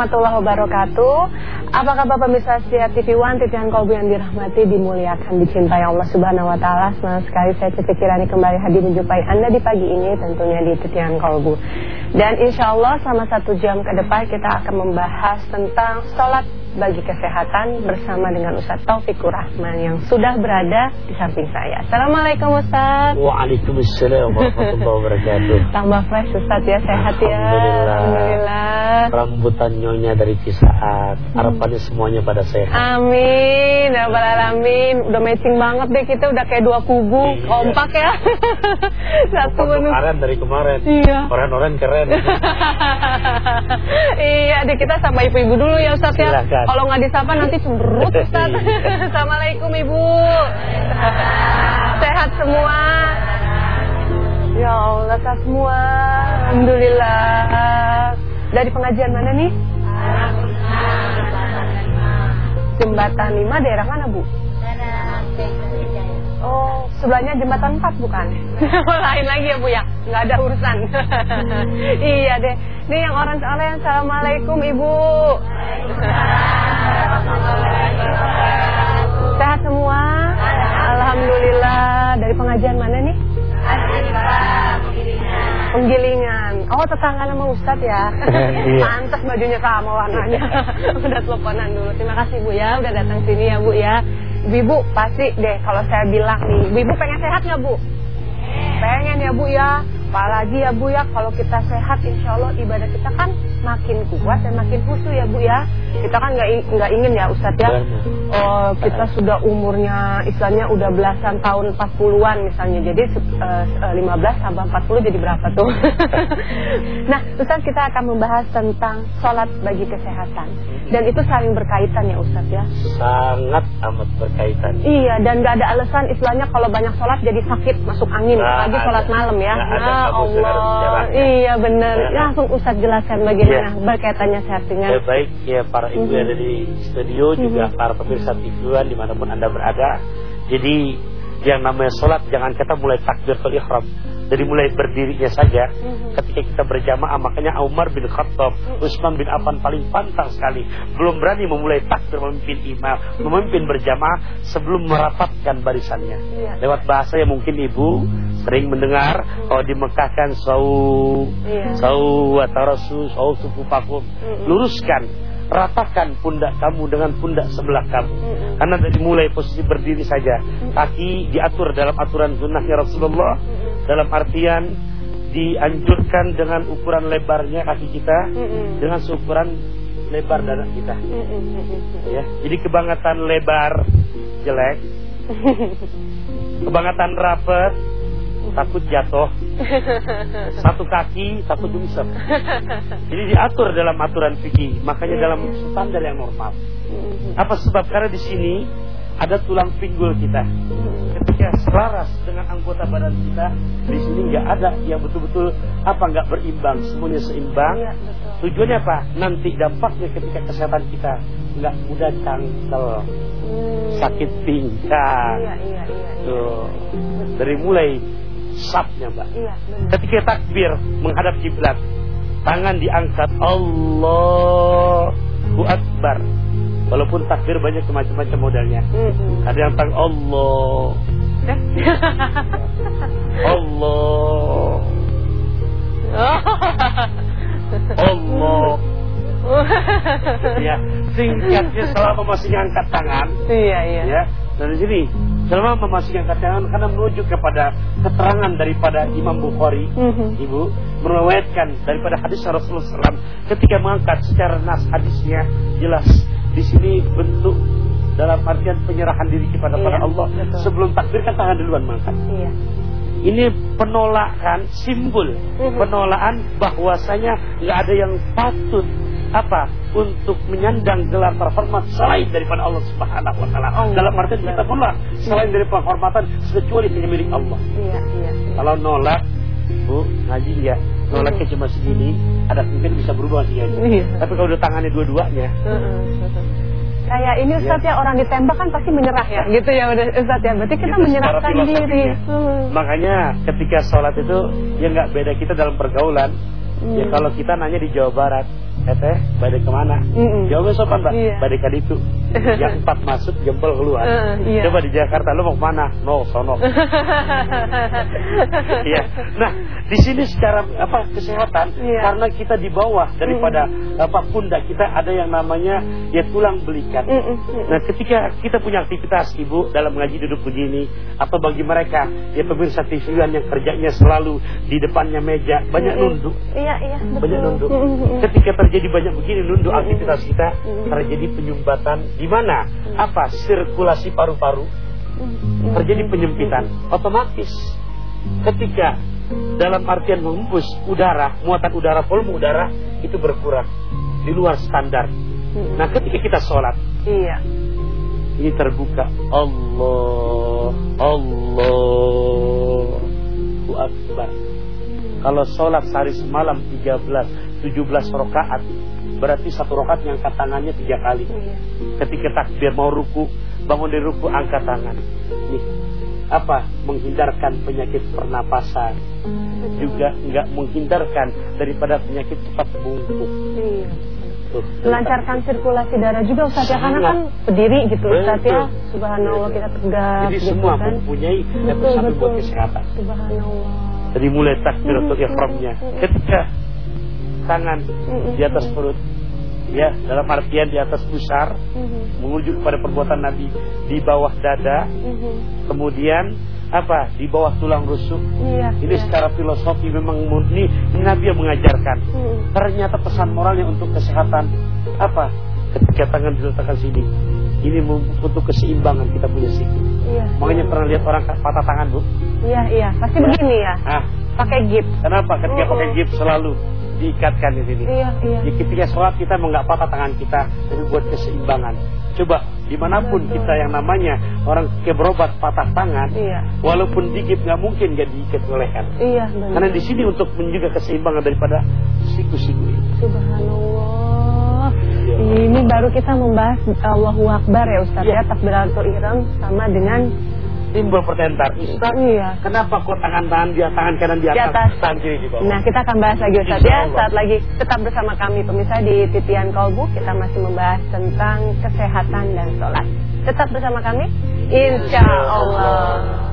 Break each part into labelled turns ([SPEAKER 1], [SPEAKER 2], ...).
[SPEAKER 1] Warahmatullahi wabarakatuh. Apa kabar pemirsa setia TV One Titian Kolbu yang dirahmati Dimuliakan, dicintai Allah subhanahu wa ta'ala. Senang sekali saya Cici Kirani kembali hadir menjumpai Anda di pagi ini Tentunya di Titian Kolbu Dan insya Allah selama satu jam ke depan Kita akan membahas tentang Sholat bagi kesehatan bersama dengan Ustadz Taufikur Rahman yang sudah berada di samping saya. Assalamualaikum Ustadz.
[SPEAKER 2] Waalaikumsalam warahmatullahi wabarakatuh.
[SPEAKER 1] Tambah fresh Ustadz ya, sehat ya.
[SPEAKER 2] Alhamdulillah.
[SPEAKER 1] Alhamdulillah.
[SPEAKER 2] Rambutan nyonya dari Cisaat. Harapannya semuanya pada sehat.
[SPEAKER 1] Amin, ya Alamin. Udah matching banget deh kita, udah kayak dua kubu,
[SPEAKER 2] Iya.
[SPEAKER 1] kompak ya. Satu menu.
[SPEAKER 2] Kemarin dari kemarin.
[SPEAKER 1] Iya.
[SPEAKER 2] Orang-orang keren.
[SPEAKER 1] iya, deh kita sama ibu-ibu dulu ya Ustadz ya.
[SPEAKER 2] Silakan.
[SPEAKER 1] Kalau nggak disapa nanti cemberut Ustadz.
[SPEAKER 2] Iya.
[SPEAKER 1] Assalamualaikum Ibu. Sehat semua. Ya Allah, sehat semua. Alhamdulillah. Dari pengajian mana nih? Jembatan 5 daerah mana Bu? Oh, sebelahnya jembatan 4 bukan? Lain lagi ya Bu ya? Nggak ada urusan. iya deh. Ini yang orang soalnya Assalamualaikum Ibu. Sehat semua? Alhamdulillah. Dari pengajian mana nih? Penggilingan. Oh, tetangga nama Ustadz ya.
[SPEAKER 2] Iya.
[SPEAKER 1] Pantas bajunya sama warnanya. udah teleponan dulu. Terima kasih Bu ya, udah datang sini ya Bu ya. Ibu pasti deh kalau saya bilang nih, Ibu pengen sehat nggak Bu? Pengen ya Bu ya. Apalagi ya Bu ya, kalau kita sehat insya Allah ibadah kita kan makin kuat dan makin khusyuk ya Bu ya. Kita kan nggak ingin ya Ustadz ya. Oh, kita sudah umurnya istilahnya udah belasan tahun 40-an misalnya. Jadi se- eh, eh, 15 tambah 40 jadi berapa tuh? nah, Ustadz kita akan membahas tentang sholat bagi kesehatan. Dan itu saling berkaitan ya Ustadz ya.
[SPEAKER 2] Sangat amat berkaitan.
[SPEAKER 1] Iya, dan nggak ada alasan istilahnya kalau banyak sholat jadi sakit masuk angin,
[SPEAKER 2] Nggak
[SPEAKER 1] apalagi sholat malam ya.
[SPEAKER 2] Ada,
[SPEAKER 1] Ya Allah, iya benar.
[SPEAKER 2] Ya.
[SPEAKER 1] Langsung Ustadz jelaskan bagaimana
[SPEAKER 2] Iya.
[SPEAKER 1] berkaitannya sehat dengan.
[SPEAKER 2] Ya, baik ya para ibu yang ada di studio juga para pemirsa TV One di mana pun anda berada. Jadi yang namanya sholat jangan kita mulai takbiratul ihram dari mulai berdirinya saja
[SPEAKER 1] Mhm.
[SPEAKER 2] ketika kita berjamaah makanya Umar bin Khattab Utsman bin Affan paling pantang sekali belum berani memulai takbir memimpin imam memimpin berjamaah sebelum merapatkan barisannya
[SPEAKER 1] Iya.
[SPEAKER 2] lewat bahasa yang mungkin ibu sering mendengar kalau di Mekah kan sau
[SPEAKER 1] Iya.
[SPEAKER 2] sau wa tarasu sau sufufakum
[SPEAKER 1] Mm-mm.
[SPEAKER 2] luruskan ratakan pundak kamu dengan pundak sebelah kamu. Karena dari mulai posisi berdiri saja kaki diatur dalam aturan sunnahnya Rasulullah. Dalam artian dianjurkan dengan ukuran lebarnya kaki kita dengan seukuran lebar dada kita. Ya jadi kebangetan lebar jelek kebangetan rapet takut jatuh. Satu kaki takut nyungsep jadi diatur dalam aturan fikih. Makanya dalam standar yang normal. Apa sebab? Karena di sini ada tulang pinggul kita. Ketika selaras dengan anggota badan kita di sini nggak ada yang betul-betul apa nggak berimbang. Semuanya seimbang.
[SPEAKER 1] Iya,
[SPEAKER 2] tujuannya apa? Nanti dampaknya ketika kesehatan kita nggak mudah cangkel
[SPEAKER 1] Hmm.
[SPEAKER 2] sakit pinggang
[SPEAKER 1] iya. iya.
[SPEAKER 2] tuh. Dari mulai sapnya mbak.
[SPEAKER 1] Iya, benar.
[SPEAKER 2] ketika takbir menghadap kiblat tangan diangkat Allahu Akbar. Walaupun takbir banyak macam-macam modelnya
[SPEAKER 1] Mm-mm.
[SPEAKER 2] ada yang tang Allah Allah Allah ya singkatnya selama masih ngangkat tangan.
[SPEAKER 1] Iya, iya.
[SPEAKER 2] ya dari sini selama masih ngangkat tangan karena menuju kepada keterangan daripada Imam Bukhari
[SPEAKER 1] Mhm.
[SPEAKER 2] ibu meriwayatkan daripada hadis Rasulullah SAW ketika mengangkat secara nas hadisnya jelas di sini bentuk dalam artian penyerahan diri kepada
[SPEAKER 1] Iya,
[SPEAKER 2] Allah
[SPEAKER 1] betul.
[SPEAKER 2] sebelum takbir kan tangan duluan mengangkat
[SPEAKER 1] Iya.
[SPEAKER 2] ini penolakan simbol
[SPEAKER 1] Mhm.
[SPEAKER 2] penolakan bahwasanya nggak ada yang patut apa untuk menyandang gelar terhormat selain daripada Allah Subhanahu wa taala. Dalam artian kita pula selain dari penghormatan kecuali hanya milik Allah.
[SPEAKER 1] Iya, iya. iya.
[SPEAKER 2] Kalau nolak Bu, ngaji ya. Nolaknya cuma segini, ada mungkin bisa berubah sih ya.
[SPEAKER 1] Iya.
[SPEAKER 2] Tapi kalau udah tangannya dua-duanya.
[SPEAKER 1] Kayak ini Ustaz ya, orang ditembak kan pasti menyerah ya, gitu ya udah Ustaz ya. Berarti kita
[SPEAKER 2] Itu
[SPEAKER 1] menyerahkan diri. Hmm.
[SPEAKER 2] Makanya ketika sholat itu ya nggak beda kita dalam pergaulan. Ya
[SPEAKER 1] Hmm.
[SPEAKER 2] kalau kita nanya di Jawa Barat, eh teh badai ke mana?
[SPEAKER 1] Mm-mm.
[SPEAKER 2] Jawabnya sopan mbak,
[SPEAKER 1] Iya.
[SPEAKER 2] badai itu. Yang empat masuk, jempol keluar.
[SPEAKER 1] Eh, iya.
[SPEAKER 2] Coba di Jakarta lu mau ke mana? No, sono. Iya. Nah, di sini secara apa kesehatan
[SPEAKER 1] Iya.
[SPEAKER 2] karena kita di bawah daripada apa pundak kita ada yang namanya ya tulang belikat.
[SPEAKER 1] Mm-mm, mm-mm.
[SPEAKER 2] Nah, ketika kita punya aktivitas ibu dalam ngaji duduk begini atau bagi mereka ya pemirsa TV-an yang kerjanya selalu di depannya meja banyak
[SPEAKER 1] Mm-mm.
[SPEAKER 2] nunduk.
[SPEAKER 1] Iya, iya, betul.
[SPEAKER 2] Banyak nunduk.
[SPEAKER 1] Mm-mm.
[SPEAKER 2] Ketika terjadi banyak begini nunduk aktivitas kita
[SPEAKER 1] Mm-mm.
[SPEAKER 2] terjadi penyumbatan di mana? Apa? Sirkulasi paru-paru
[SPEAKER 1] Mm-mm.
[SPEAKER 2] terjadi penyempitan otomatis ketika dalam artian menghembus udara muatan udara volume udara itu berkurang di luar standar
[SPEAKER 1] Mm-mm.
[SPEAKER 2] nah ketika kita sholat
[SPEAKER 1] Iya.
[SPEAKER 2] ini terbuka Allah Allahu Akbar kalau sholat sehari semalam 13 17 rokaat berarti satu rokaat yang angkat tangannya tiga kali
[SPEAKER 1] Iya.
[SPEAKER 2] ketika takbir mau ruku bangun dari ruku angkat tangan nih apa menghindarkan penyakit pernapasan juga enggak menghindarkan daripada penyakit cepat bungkuk
[SPEAKER 1] Iya.
[SPEAKER 2] tuh
[SPEAKER 1] Melancarkan sirkulasi darah juga Ustaz ya karena kan berdiri gitu Ustaz ya.
[SPEAKER 2] Betul.
[SPEAKER 1] Subhanallah kita tegak
[SPEAKER 2] jadi
[SPEAKER 1] gitu
[SPEAKER 2] semua
[SPEAKER 1] kan.
[SPEAKER 2] mempunyai
[SPEAKER 1] Betul,
[SPEAKER 2] samping buat kesehatan
[SPEAKER 1] Subhanallah.
[SPEAKER 2] dari mulai takbiratul
[SPEAKER 1] Mhm.
[SPEAKER 2] ihramnya
[SPEAKER 1] Mhm.
[SPEAKER 2] ketika tangan
[SPEAKER 1] Mhm.
[SPEAKER 2] di atas perut ya dalam artian di atas pusar
[SPEAKER 1] Mhm.
[SPEAKER 2] menuju kepada perbuatan Nabi di bawah dada
[SPEAKER 1] Mhm.
[SPEAKER 2] kemudian apa di bawah tulang rusuk
[SPEAKER 1] Iya.
[SPEAKER 2] ini
[SPEAKER 1] iya.
[SPEAKER 2] secara filosofi memang murni Nabi yang mengajarkan
[SPEAKER 1] Mhm.
[SPEAKER 2] ternyata pesan moralnya untuk kesehatan apa ketika tangan diletakkan sini ini untuk keseimbangan kita punya siku
[SPEAKER 1] Iya.
[SPEAKER 2] makanya pernah lihat orang patah tangan bu
[SPEAKER 1] Iya, iya. Pasti begini ya.
[SPEAKER 2] ah
[SPEAKER 1] Pakai gips.
[SPEAKER 2] kenapa ketika
[SPEAKER 1] Mm-mm.
[SPEAKER 2] pakai gips selalu diikatkan di sini
[SPEAKER 1] Iya, iya.
[SPEAKER 2] Jadi ketika sholat kita nggak patah tangan kita tapi buat keseimbangan coba di mana pun
[SPEAKER 1] Betul.
[SPEAKER 2] kita yang namanya orang ke berobat patah tangan
[SPEAKER 1] Iya.
[SPEAKER 2] walaupun digigit nggak mungkin nggak diikat oleh leher
[SPEAKER 1] Iya, benar.
[SPEAKER 2] karena di sini untuk menjaga keseimbangan daripada siku-siku ini
[SPEAKER 1] Subhanallah.
[SPEAKER 2] Ya.
[SPEAKER 1] Ini baru kita membahas Allahu Akbar ya Ustaz
[SPEAKER 2] Ya.
[SPEAKER 1] ya, takbiratul ihram sama dengan
[SPEAKER 2] timbul pertanyaan Ustaz
[SPEAKER 1] iya.
[SPEAKER 2] kenapa kok tangan tangan dia tangan kanan di
[SPEAKER 1] Di
[SPEAKER 2] atas,
[SPEAKER 1] atas.
[SPEAKER 2] tangan kiri di bawah
[SPEAKER 1] Nah, kita akan bahas lagi Ustaz ya. Saat lagi tetap bersama kami pemirsa di Titian Kolbu, kita masih membahas tentang kesehatan dan sholat. Tetap bersama kami, Insya Allah.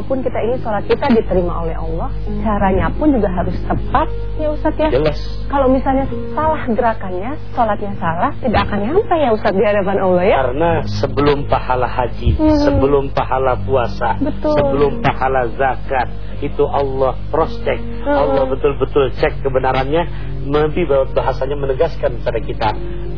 [SPEAKER 1] Kalaupun kita ingin sholat kita diterima oleh Allah, caranya pun juga harus tepat ya Ustaz ya.
[SPEAKER 2] jelas
[SPEAKER 1] Kalau misalnya salah gerakannya, sholatnya salah, tidak akan nyampe ya Ustaz di hadapan Allah ya.
[SPEAKER 2] karena sebelum pahala haji
[SPEAKER 1] Hmm.
[SPEAKER 2] sebelum pahala puasa
[SPEAKER 1] Betul.
[SPEAKER 2] sebelum pahala zakat itu Allah cross check
[SPEAKER 1] Hmm.
[SPEAKER 2] Allah betul-betul cek kebenarannya nanti bahasanya menegaskan kepada kita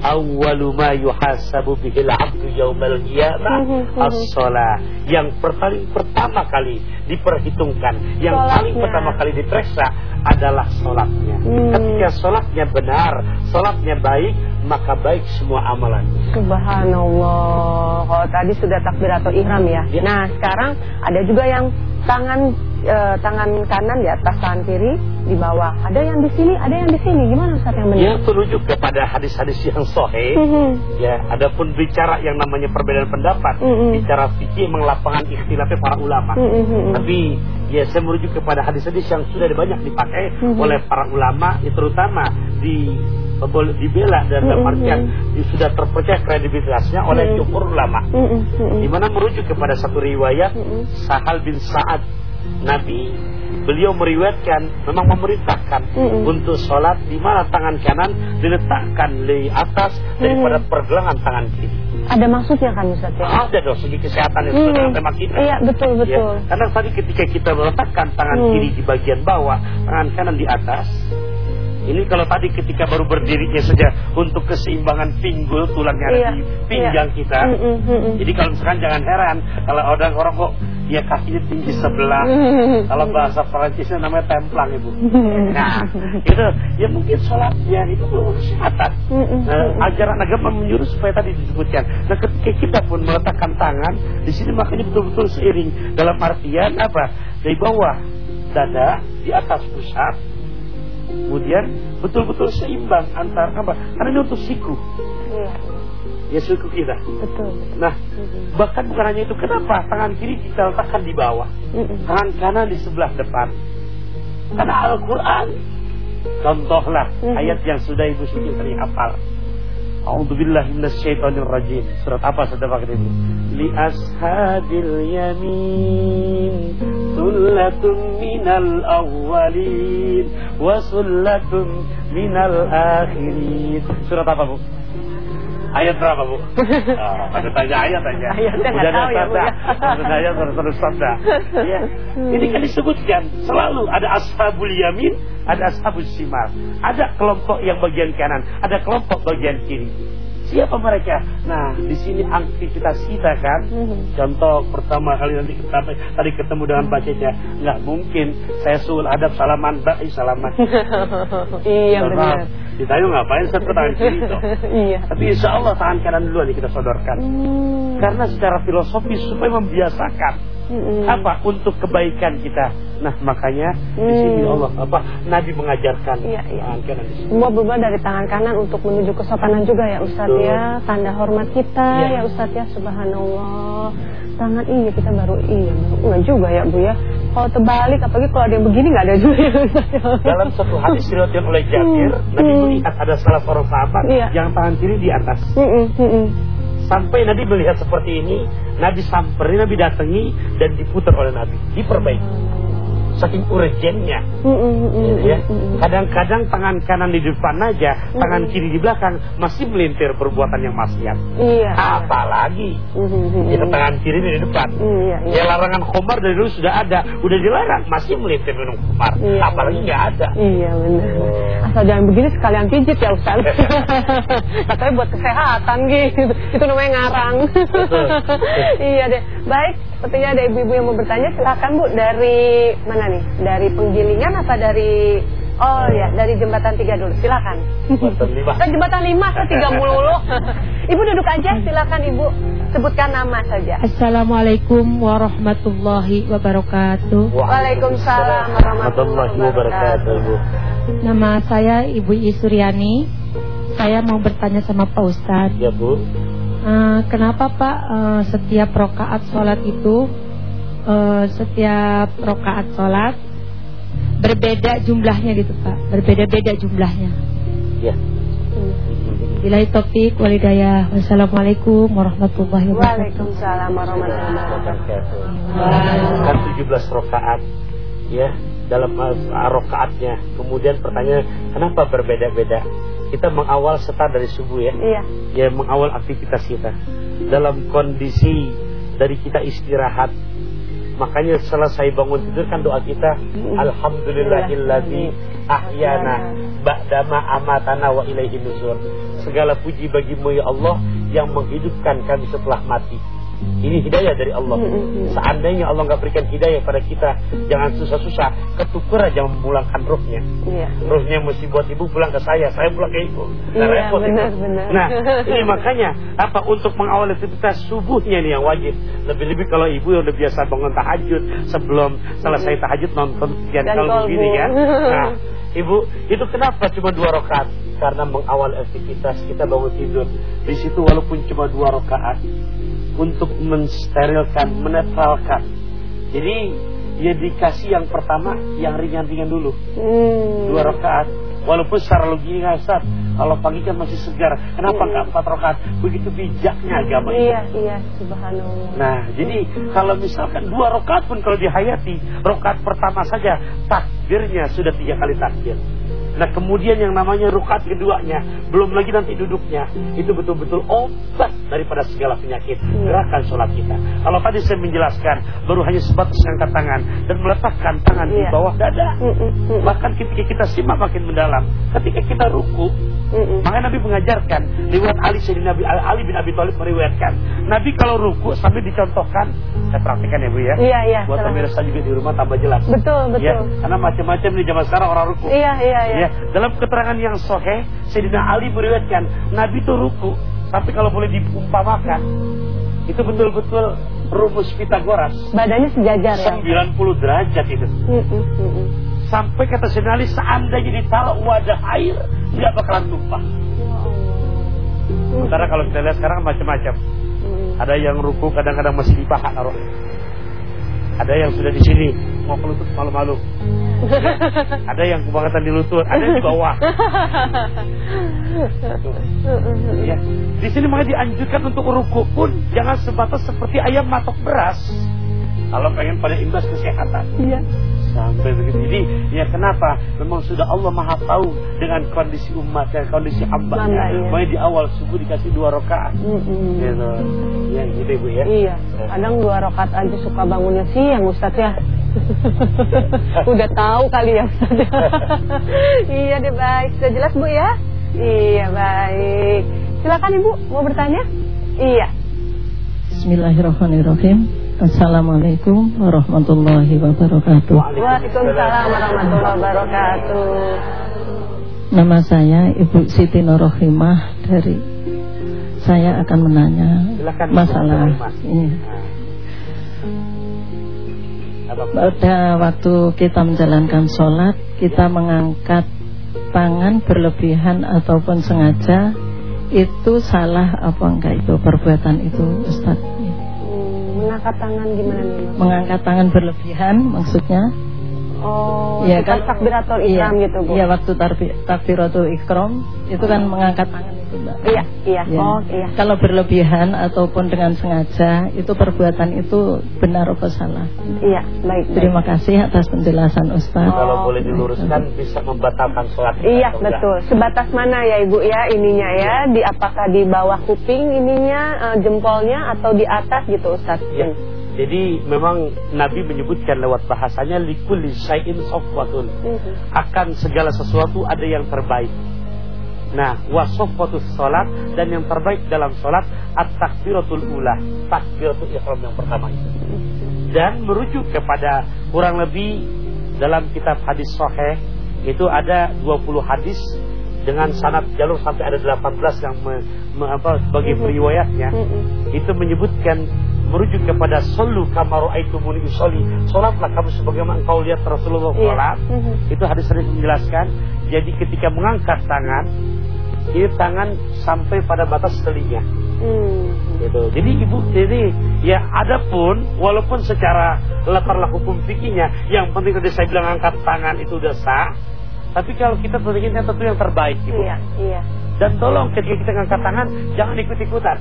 [SPEAKER 2] awwalu ma yuhasabu bihil abdu yaumal qiyamah
[SPEAKER 1] Hmm, hmm,
[SPEAKER 2] as-shalah yang paling pertama kali diperhitungkan yang paling
[SPEAKER 1] Sholatnya.
[SPEAKER 2] pertama kali diperiksa adalah sholatnya
[SPEAKER 1] Hmm.
[SPEAKER 2] ketika sholatnya benar sholatnya baik maka baik semua amalan
[SPEAKER 1] Subhanallah. Kalau tadi sudah takbiratul ihram ya.
[SPEAKER 2] Ya.
[SPEAKER 1] Nah, sekarang ada juga yang tangan eh, tangan kanan di atas tangan kiri di bawah. Ada yang di sini, ada yang di sini. Gimana Ustaz yang benar?
[SPEAKER 2] Ya merujuk kepada hadis-hadis yang sahih.
[SPEAKER 1] Mhm.
[SPEAKER 2] Ya, adapun bicara yang namanya perbedaan pendapat,
[SPEAKER 1] Mm-mm.
[SPEAKER 2] bicara fikih melapangan ikhtilafnya para ulama.
[SPEAKER 1] Mhm.
[SPEAKER 2] Tapi ya saya merujuk kepada hadis-hadis yang sudah banyak dipakai
[SPEAKER 1] Mhm.
[SPEAKER 2] oleh para ulama, ya, terutama di boleh dibela dan dalam artian sudah terpercaya kredibilitasnya oleh jumhur ulama. Di mana merujuk kepada satu riwayat. Sahal bin Sa'ad Nabi beliau meriwayatkan memang memerintahkan
[SPEAKER 1] Mm-mm.
[SPEAKER 2] untuk sholat di mana tangan kanan diletakkan di atas daripada
[SPEAKER 1] Mm.
[SPEAKER 2] pergelangan tangan kiri.
[SPEAKER 1] Ada maksudnya kan Ustaz ya?
[SPEAKER 2] Ada dong segi kesehatan yang
[SPEAKER 1] Hmm.
[SPEAKER 2] sesuai dengan tema kita.
[SPEAKER 1] Iya, betul,
[SPEAKER 2] Ya,
[SPEAKER 1] betul.
[SPEAKER 2] karena tadi ketika kita meletakkan tangan
[SPEAKER 1] Hmm.
[SPEAKER 2] kiri di bagian bawah, tangan kanan di atas. Ini kalau tadi ketika baru berdirinya saja untuk keseimbangan pinggul tulangnya ada
[SPEAKER 1] Iya,
[SPEAKER 2] di pinggang
[SPEAKER 1] iya.
[SPEAKER 2] kita.
[SPEAKER 1] Mm-mm, mm-mm.
[SPEAKER 2] Jadi kalau misalkan jangan heran kalau orang orang kok dia kakinya tinggi sebelah. Kalau bahasa Perancisnya namanya templang ibu. Nah, itu ya mungkin sholatnya itu belum kesehatan. Nah, ajaran agama menyuruh supaya tadi disebutkan. Nah, ketika kita pun meletakkan tangan di sini makanya betul-betul seiring dalam artian apa? Dari bawah dada, di atas pusat, kemudian betul-betul seimbang antar apa? Karena ini untuk siku.
[SPEAKER 1] Iya.
[SPEAKER 2] Ya suku kita.
[SPEAKER 1] Betul.
[SPEAKER 2] Nah, bahkan bukan hanya itu. Kenapa tangan kiri kita letakkan di bawah, tangan kanan di sebelah depan? Karena Al-Quran. Contohlah ayat yang sudah ibu sering hafal. A'udzubillahi minasyaitonir rajim. Surat apa sudah pakai ibu? Li ashabil yamin sullatun minal awwalin wa sullatun minal akhirin. Surat apa bu? Ayat berapa bu? Oh, pada tanya ayat aja.
[SPEAKER 1] Ayatnya
[SPEAKER 2] Udah ada
[SPEAKER 1] tahu ya,
[SPEAKER 2] sabda.
[SPEAKER 1] ya.
[SPEAKER 2] Terus saya terus sabda. Ya. Ini kan disebutkan selalu ada ashabul yamin, ada ashabul shimal. Ada kelompok yang bagian kanan, ada kelompok bagian kiri. Siapa mereka? Nah, di sini aktivitas kita kan.
[SPEAKER 1] Mhm.
[SPEAKER 2] Contoh pertama kali nanti kita tadi ketemu dengan Pak Cece, nggak mungkin saya suul adab salaman, baik salaman.
[SPEAKER 1] iya benar.
[SPEAKER 2] Ditanya ngapain saya tangan kiri toh.
[SPEAKER 1] iya.
[SPEAKER 2] Tapi insya Allah tangan kanan dulu nih kita sodorkan.
[SPEAKER 1] Hmm.
[SPEAKER 2] Karena secara filosofis supaya membiasakan
[SPEAKER 1] Mm-mm.
[SPEAKER 2] apa untuk kebaikan kita. Nah makanya di sini
[SPEAKER 1] Hmm.
[SPEAKER 2] Allah apa Nabi mengajarkan
[SPEAKER 1] Iya, iya.
[SPEAKER 2] tangan kanan di sini.
[SPEAKER 1] Semua berubah dari tangan kanan untuk menuju kesopanan juga ya Ustadz
[SPEAKER 2] Betul.
[SPEAKER 1] ya Tanda hormat kita
[SPEAKER 2] Iya.
[SPEAKER 1] ya Ustadz ya Subhanallah Tangan iya kita baru iya baru Enggak juga ya Bu ya Kalau terbalik apalagi kalau ada yang begini nggak ada juga ya.
[SPEAKER 2] Dalam satu hadis diriwayatkan oleh Jabir,
[SPEAKER 1] Hmm.
[SPEAKER 2] Nabi
[SPEAKER 1] Hmm.
[SPEAKER 2] melihat ada salah seorang sahabat
[SPEAKER 1] Iya.
[SPEAKER 2] yang tangan kiri di atas.
[SPEAKER 1] Mm-mm, mm-mm.
[SPEAKER 2] Sampai Nabi melihat seperti ini, Nabi samperin, Nabi datangi dan diputar oleh Nabi, diperbaiki. Saking urgennya. Gitu ya. Kadang-kadang tangan kanan di depan aja, tangan kiri di belakang masih melintir perbuatan yang maksiat.
[SPEAKER 1] Iya
[SPEAKER 2] Apalagi ya, tangan kiri di depan.
[SPEAKER 1] Iya iya
[SPEAKER 2] Ya larangan khamar dari dulu sudah ada, udah dilarang, masih melintir minum khamar.
[SPEAKER 1] Iya.
[SPEAKER 2] Apalagi nggak ada.
[SPEAKER 1] Iya benar. Asal jangan begini sekalian pijit ya Ustaz. Katanya buat kesehatan gitu. Itu namanya ngarang. Iya deh. Baik, sepertinya ada ibu-ibu yang mau bertanya. Silakan Bu dari mana nih? Dari penggilingan apa dari Oh ya, dari jembatan tiga dulu. Silakan.
[SPEAKER 2] Jembatan lima.
[SPEAKER 1] Eh, jembatan lima ke tiga mulu. ibu duduk aja. Silakan Ibu sebutkan nama saja.
[SPEAKER 3] Assalamualaikum warahmatullahi wabarakatuh.
[SPEAKER 1] Waalaikumsalam warahmatullahi wabarakatuh.
[SPEAKER 2] Bu.
[SPEAKER 3] Nama saya Ibu Isuryani. Saya mau bertanya sama Pak Ustadz.
[SPEAKER 2] Ya Bu.
[SPEAKER 3] Eh, kenapa Pak eh, setiap rokaat sholat itu eh, setiap rokaat sholat berbeda jumlahnya gitu Pak, berbeda-beda jumlahnya.
[SPEAKER 2] Ya.
[SPEAKER 3] Bilahi topik walidayah. Wassalamualaikum warahmatullahi wabarakatuh.
[SPEAKER 1] Waalaikumsalam warahmatullahi wabarakatuh.
[SPEAKER 2] Kan 17 rokaat ya dalam uh, rokaatnya. Kemudian pertanyaan kenapa berbeda-beda? Kita mengawal setar dari subuh ya.
[SPEAKER 1] Iya.
[SPEAKER 2] Ya mengawal aktivitas kita dalam kondisi dari kita istirahat. Makanya selesai bangun tidur kan doa kita Alhamdulillahilladzi ahyana ba'dama amatana wa ilaihi nusur. Segala puji bagimu ya Allah yang menghidupkan kami setelah mati. Ini hidayah dari Allah. Seandainya Allah nggak berikan hidayah pada kita, jangan susah-susah, ketuker aja memulangkan rohnya.
[SPEAKER 1] Iya.
[SPEAKER 2] Rohnya mesti buat ibu pulang ke saya, saya pulang ke ibu. Nah,
[SPEAKER 1] Iya,
[SPEAKER 2] repot
[SPEAKER 1] benar,
[SPEAKER 2] itu.
[SPEAKER 1] benar.
[SPEAKER 2] Nah, ini makanya apa untuk mengawal aktivitas subuhnya nih yang wajib. Lebih-lebih kalau ibu yang udah biasa bangun tahajud sebelum selesai tahajud nonton sekian
[SPEAKER 1] kolbu.
[SPEAKER 2] begini kan. Nah, ibu itu kenapa cuma dua rakaat? Karena mengawal aktivitas kita bangun tidur. Di situ walaupun cuma dua rakaat untuk mensterilkan, menetralkan. Jadi ya dikasih yang pertama yang ringan-ringan dulu.
[SPEAKER 1] Hmm.
[SPEAKER 2] dua rakaat. Walaupun secara logika Ustaz kalau pagi kan masih segar. Kenapa nggak empat rakaat? Begitu bijaknya agama itu
[SPEAKER 1] Iya, iya, subhanallah.
[SPEAKER 2] nah jadi kalau misalkan dua rakaat pun kalau dihayati rakaat pertama saja takbirnya sudah tiga kali takbir Nah kemudian yang namanya rukat keduanya Belum lagi nanti duduknya Itu betul-betul obat daripada segala penyakit Gerakan sholat kita Kalau tadi saya menjelaskan Baru hanya sebatas angkat tangan Dan meletakkan tangan di
[SPEAKER 1] Iya.
[SPEAKER 2] bawah dada
[SPEAKER 1] Mm, mm, mm,
[SPEAKER 2] Bahkan ketika kita simak makin mendalam Ketika kita ruku
[SPEAKER 1] mm.
[SPEAKER 2] Maka Nabi mengajarkan Riwayat Ali Sayyidina Nabi Ali bin Abi Thalib meriwayatkan Nabi kalau ruku sambil dicontohkan, saya praktikkan ya Bu ya.
[SPEAKER 1] Iya, iya.
[SPEAKER 2] Buat pemirsa juga di rumah tambah jelas.
[SPEAKER 1] Betul, betul.
[SPEAKER 2] Ya, karena macam-macam di zaman sekarang orang ruku.
[SPEAKER 1] Iya, iya, iya.
[SPEAKER 2] Ya, dalam keterangan yang soheh, Sayyidina Ali meriwayatkan Nabi itu ruku, tapi kalau boleh diumpamakan, itu betul-betul rumus Pitagoras.
[SPEAKER 1] Badannya sejajar ya.
[SPEAKER 2] 90 derajat itu.
[SPEAKER 1] Mm, mm.
[SPEAKER 2] Sampai kata Sayyidina Ali, seandainya ditaruh wadah air, nggak bakalan tumpah. Sementara kalau kita lihat sekarang macam-macam.
[SPEAKER 1] Mm.
[SPEAKER 2] Ada yang ruku kadang-kadang masih di paha naruh. Ada yang sudah di sini mau ke lutut malu-malu. Ada yang kebangetan di lutut, ada yang di bawah. Ya. Di sini makanya dianjurkan untuk ruku pun jangan sebatas seperti ayam matok beras. Kalau pengen pada imbas kesehatan.
[SPEAKER 1] Iya.
[SPEAKER 2] Sampai begitu. Jadi ya kenapa? Memang sudah Allah Maha tahu dengan kondisi umat dan kondisi hamba. Makanya di awal subuh dikasih dua rakaat.
[SPEAKER 1] Mm, mm.
[SPEAKER 2] Gitu. Ya gitu ya.
[SPEAKER 1] Iya, kadang dua rokat aja suka bangunnya siang Ustadz ya. Udah tahu kali ya iya deh baik, sudah jelas Bu ya? Iya baik. Silakan Ibu mau bertanya? Iya.
[SPEAKER 4] Bismillahirrahmanirrahim. Assalamualaikum warahmatullahi wabarakatuh.
[SPEAKER 1] Waalaikumsalam warahmatullahi wabarakatuh.
[SPEAKER 4] Nama saya Ibu Siti Norohimah dari saya akan menanya
[SPEAKER 2] Silakan,
[SPEAKER 4] masalah
[SPEAKER 2] Mas.
[SPEAKER 4] ini. Pada waktu kita menjalankan sholat, kita mengangkat tangan berlebihan ataupun sengaja, itu salah apa enggak itu perbuatan itu Ustaz?
[SPEAKER 1] Mengangkat tangan gimana nih?
[SPEAKER 4] Mengangkat tangan berlebihan maksudnya?
[SPEAKER 1] Oh, kita
[SPEAKER 4] kan?
[SPEAKER 1] takbiratul ihram
[SPEAKER 4] iya,
[SPEAKER 1] gitu Bu.
[SPEAKER 4] Iya waktu takbiratul ikram itu kan mengangkat tangan itu mbak.
[SPEAKER 1] Iya, iya.
[SPEAKER 4] Ya.
[SPEAKER 1] Oh, iya.
[SPEAKER 4] Kalau berlebihan ataupun dengan sengaja itu perbuatan itu benar apa salah?
[SPEAKER 1] Iya, baik. baik.
[SPEAKER 4] Terima kasih atas penjelasan Ustaz.
[SPEAKER 2] Kalau boleh diluruskan bisa membatalkan sholat.
[SPEAKER 1] Iya
[SPEAKER 2] atau enggak?
[SPEAKER 1] betul. Sebatas mana ya ibu ya ininya ya? Di apakah di bawah kuping ininya eh, jempolnya atau di atas gitu Ustaz?
[SPEAKER 2] Ya. Jadi memang Nabi menyebutkan lewat bahasanya likulli syai'in sofwatun.
[SPEAKER 1] Mhm.
[SPEAKER 2] Akan segala sesuatu ada yang terbaik. Nah, wasofwatus sholat dan yang terbaik dalam sholat at-takbiratul ula, takbiratul ihram yang pertama itu. Dan merujuk kepada kurang lebih dalam kitab hadis sahih itu ada 20 hadis dengan sanad jalur sampai ada 18 yang me, me- apa, sebagai periwayatnya. Itu menyebutkan merujuk kepada sallu kama raaitumuni usolli salatlah kamu sebagaimana engkau lihat Rasulullah
[SPEAKER 1] Iya.
[SPEAKER 2] salat
[SPEAKER 1] Mhm.
[SPEAKER 2] itu hadis-hadis menjelaskan jadi ketika mengangkat tangan ini tangan sampai pada batas telinga
[SPEAKER 1] Hmm.
[SPEAKER 2] gitu jadi ibu jadi ya adapun walaupun secara latar hukum fikihnya yang penting tadi saya bilang angkat tangan itu udah sah tapi kalau kita tentunya tentu yang terbaik ibu
[SPEAKER 1] Iya, iya.
[SPEAKER 2] dan tolong ketika kita ngangkat tangan jangan ikut-ikutan.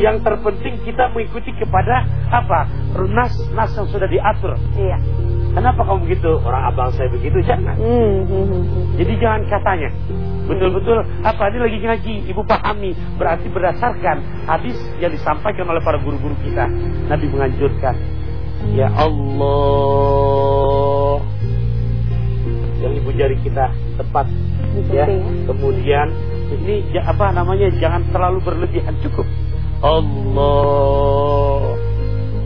[SPEAKER 2] Yang terpenting kita mengikuti kepada apa? Nas nas yang sudah diatur.
[SPEAKER 1] Iya.
[SPEAKER 2] Kenapa kamu begitu? Orang abang saya begitu jangan.
[SPEAKER 1] Hmm, hmm, hmm, hmm.
[SPEAKER 2] Jadi jangan katanya. Betul-betul apa ini lagi ngaji, ibu pahami berarti berdasarkan hadis yang disampaikan oleh para guru-guru kita. Nabi menganjurkan, ya Allah, yang ibu jari kita tepat ya.
[SPEAKER 1] ya.
[SPEAKER 2] Kemudian ini ja- apa namanya jangan terlalu berlebihan cukup. Allah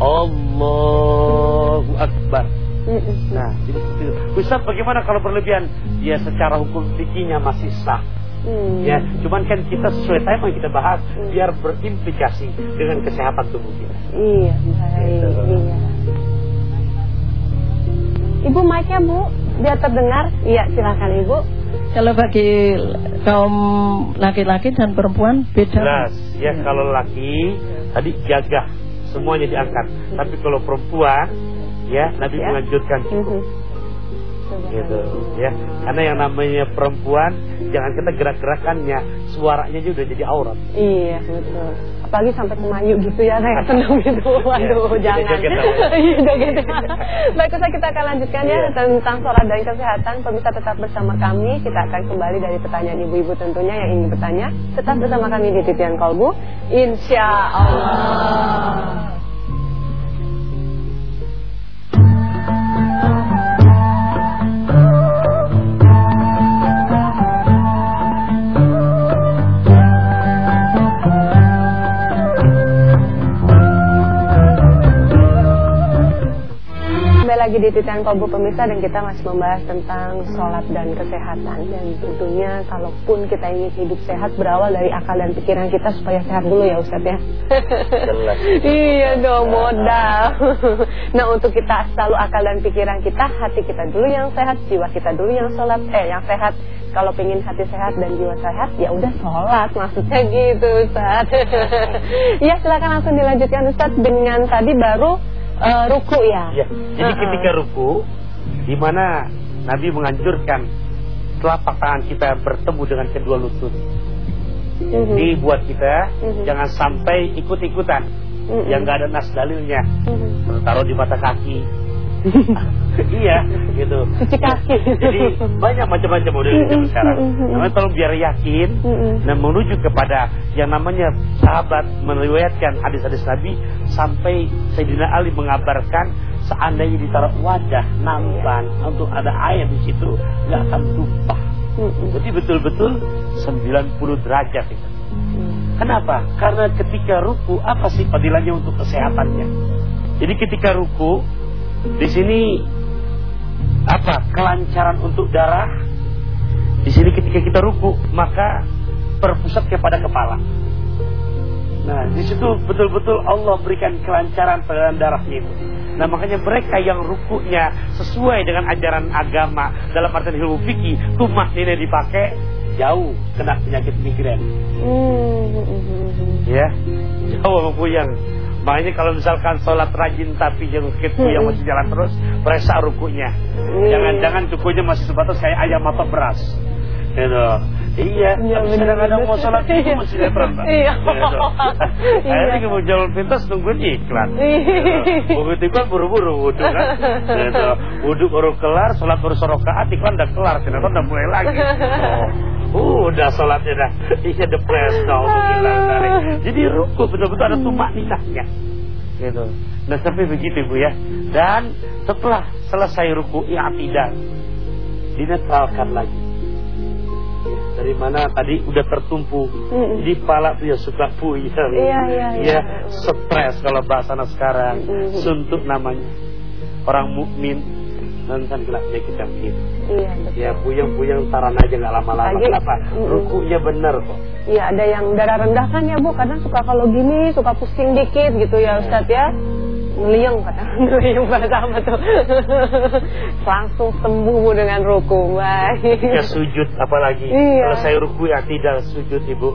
[SPEAKER 2] Allahu Akbar.
[SPEAKER 1] Hmm, hmm.
[SPEAKER 2] Nah, jadi itu. Ustaz bagaimana kalau berlebihan? Ya secara hukum fikihnya masih sah.
[SPEAKER 1] Hmm.
[SPEAKER 2] Ya, cuman kan kita sesuai tema yang kita bahas biar berimplikasi dengan kesehatan tubuh kita.
[SPEAKER 1] Iya, baik.
[SPEAKER 2] Gitu.
[SPEAKER 1] Iya. Ibu mic-nya Bu, biar terdengar. Iya, silakan Ibu.
[SPEAKER 4] Kalau bagi kaum laki-laki dan perempuan beda.
[SPEAKER 2] Jelas, ya kalau laki tadi gagah semuanya diangkat. Tapi kalau perempuan ya Nabi
[SPEAKER 1] Ya.
[SPEAKER 2] menganjurkan cukup.
[SPEAKER 1] Mhm.
[SPEAKER 2] gitu ya karena yang namanya perempuan jangan kita gerak-gerakannya suaranya udah jadi aurat
[SPEAKER 1] Iya betul. Apalagi sampai kemayu gitu ya kayak seneng gitu. Waduh
[SPEAKER 2] Iya,
[SPEAKER 1] jangan.
[SPEAKER 2] joget apa?
[SPEAKER 1] Iya joget. Baik Ustaz kita akan lanjutkan ya
[SPEAKER 2] Iya.
[SPEAKER 1] tentang sholat dan kesehatan. Pemirsa tetap bersama kami. Kita akan kembali dari pertanyaan ibu-ibu tentunya yang ingin bertanya. Tetap bersama kami di Titian Kolbu. Insya Allah. Lagi di Titian Kolbu Pemirsa dan kita masih membahas tentang sholat dan kesehatan. Dan tentunya kalaupun kita ingin hidup sehat berawal dari akal dan pikiran kita supaya sehat dulu ya Ustadz ya.
[SPEAKER 2] Jelas.
[SPEAKER 1] Iya dong modal. Nah untuk kita selalu akal dan pikiran kita Hati kita dulu yang sehat, jiwa kita dulu yang sholat Eh yang sehat. Kalau pengen hati sehat dan jiwa sehat ya udah sholat maksudnya gitu Ustaz ya silakan langsung dilanjutkan Ustaz dengan tadi baru uh, ruku ya
[SPEAKER 2] ya jadi uh -uh. ketika ruku di mana Nabi menganjurkan telapak tangan kita bertemu dengan kedua lutut uh -huh. ini buat kita uh -huh. jangan sampai ikut-ikutan uh -huh. yang gak ada nas dalilnya uh -huh. taruh di mata kaki iya gitu.
[SPEAKER 1] Cuci kaki.
[SPEAKER 2] Jadi banyak macam-macam model mm sekarang. namanya tolong biar yakin dan menuju kepada yang namanya sahabat meriwayatkan hadis-hadis Nabi sampai Sayyidina Ali mengabarkan seandainya ditaruh wadah nampan untuk ada air di situ nggak akan tumpah. Jadi betul-betul 90 derajat itu. Kenapa? Karena ketika ruku apa sih padilannya untuk kesehatannya? Jadi ketika ruku di sini apa? Kelancaran untuk darah. Di sini ketika kita ruku, maka berpusat kepada kepala. Nah, di situ betul-betul Allah berikan kelancaran pada darahnya itu. Nah, makanya mereka yang rukunya sesuai dengan ajaran agama dalam artian ilmu fikih, tumak ini dipakai jauh kena penyakit migrain. Ya, jauh yang Makanya kalau misalkan sholat rajin tapi jangan ketu yang masih jalan terus, periksa rukunya. Jangan-jangan cukunya masih sebatas kayak ayam atau beras. Gitu. Iya, ya, tapi kadang-kadang mau sholat itu iya. masih netral, Iya. Akhirnya iya. mau jalan pintas nungguin iklan. Gitu. Begitu iklan buru-buru wudhu kan. Gitu. Wudhu baru kelar, sholat baru sorokaat, iklan udah kelar, ternyata udah mulai lagi. Udah sholatnya dah. Iya, depres, kau Jadi ruku betul-betul ada tumak ninahnya. Gitu. Nah sampai begitu Bu ya. Dan setelah selesai ruku, ya tidak dinetralkan lagi dari mana tadi udah tertumpu mm. di pala dia suka puyeng
[SPEAKER 1] iya, iya, iya.
[SPEAKER 2] ya stres kalau bahasa sekarang mm. suntuk namanya orang mukmin nonton kena penyakit yang begitu iya, ya puyeng-puyeng taran aja nggak lama-lama. Kenapa? rukunya bener kok.
[SPEAKER 1] Iya ada yang darah rendah kan ya bu? Kadang suka kalau gini suka pusing dikit gitu ya Ustadz ya. Ngeliang kata ngeliang bahasa apa tuh. Langsung sembuh dengan ruku. Baik
[SPEAKER 2] ya sujud apalagi? Iya. kalau saya ruku ya tidak sujud ibu.